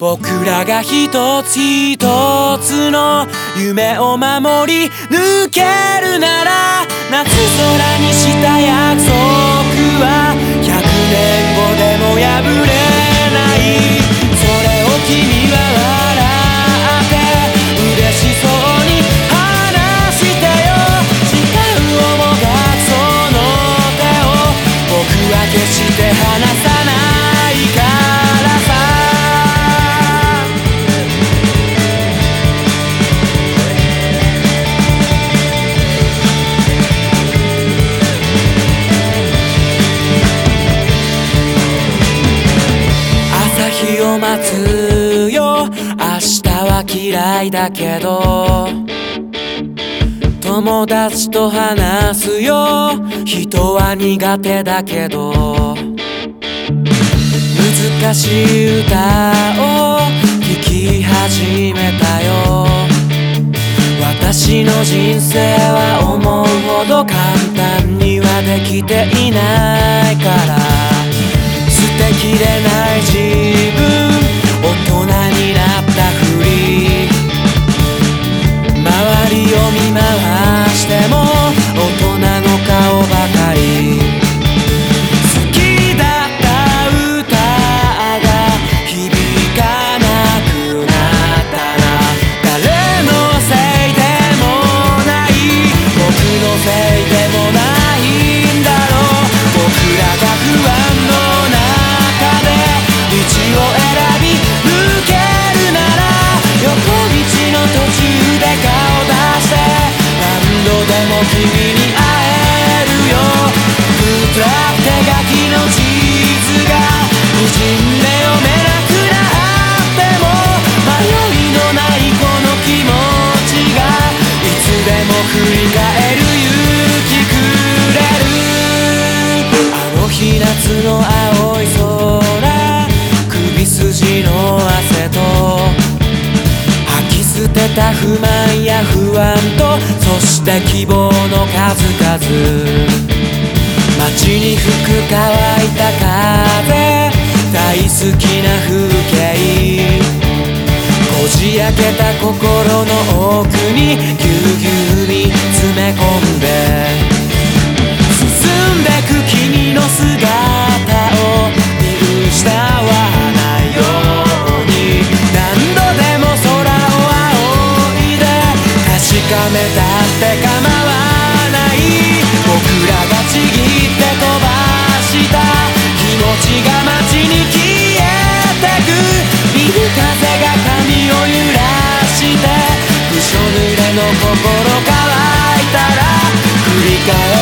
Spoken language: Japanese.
僕らが一つ一つの夢を守り抜けるなら夏空にした約束嫌いだけど友達と話すよ。人は苦手だけど難しい歌を聴き始めたよ。私の人生は思うほど簡単にはできていないから捨てきれない自分夏の青い空首筋の汗と吐き捨てた不満や不安とそして希望の数々。街に吹く乾いた風大好きな風景。こじ開けた心めたって構わない僕らがちぎって飛ばした気持ちが街に消えてくビル風が髪を揺らしてびしょ濡れの心乾いたら振り返る